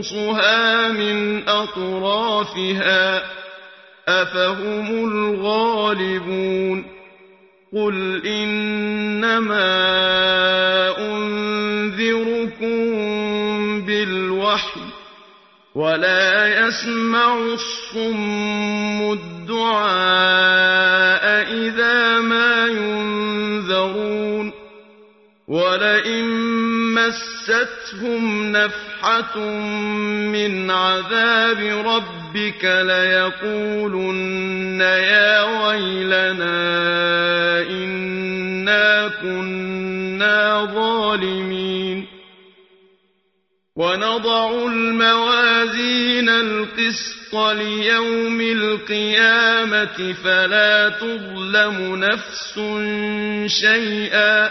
ننقصها من أطرافها أفهم الغالبون قل إنما أنذركم بالوحي ولا يسمع الصم الدعاء إذا ما ينذرون ولئن مستهم من عذاب ربك ليقولن يا ويلنا إنا كنا ظالمين ونضع الموازين القسط ليوم القيامة فلا تظلم نفس شيئا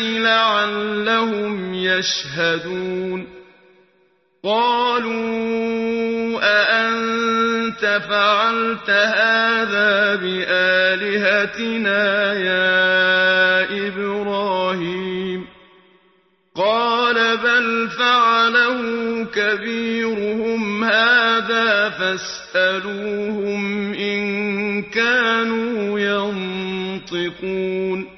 لعلهم يشهدون. قالوا أأنت فعلت هذا بآلهتنا يا إبراهيم؟ قال بل فعله كبيرهم هذا فاسألوهم إن كانوا ينطقون.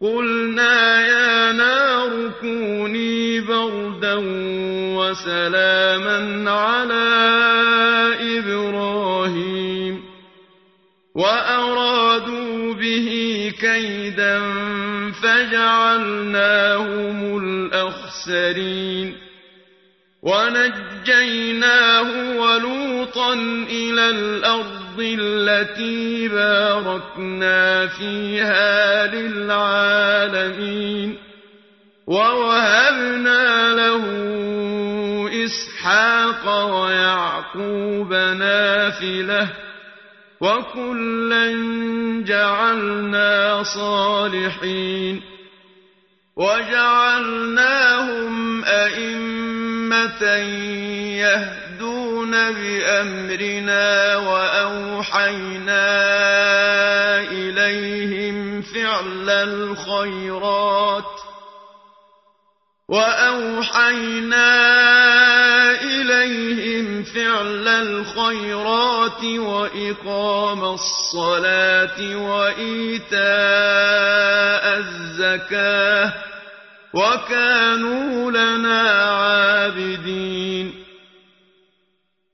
قلنا يا نار كوني بردا وسلاما على إبراهيم. وأرادوا به كيدا فجعلناهم الأخسرين. ونجيناه ولوطا إلى الأرض التي باركنا فيها للعالمين ووهبنا له إسحاق ويعقوب نافلة وكلا جعلنا صالحين وجعلناهم أئمة يهدون بأمرنا وأوحينا إليهم فعل الخيرات وأوحينا إليهم فعل الخيرات وإقام الصلاة وإيتاء الزكاة وكانوا لنا عابدين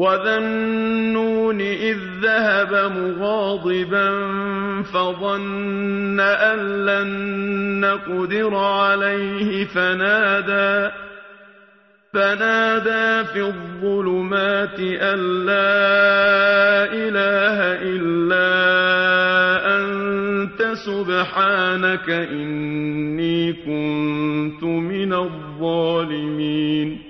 وذا النون إذ ذهب مغاضبا فظن أن لن نقدر عليه فنادى فنادى في الظلمات أن لا إله إلا أنت سبحانك إني كنت من الظالمين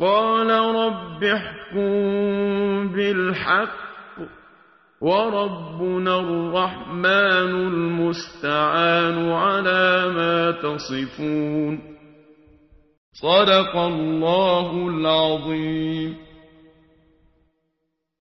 قال رب احكم بالحق وربنا الرحمن المستعان على ما تصفون. صدق الله العظيم.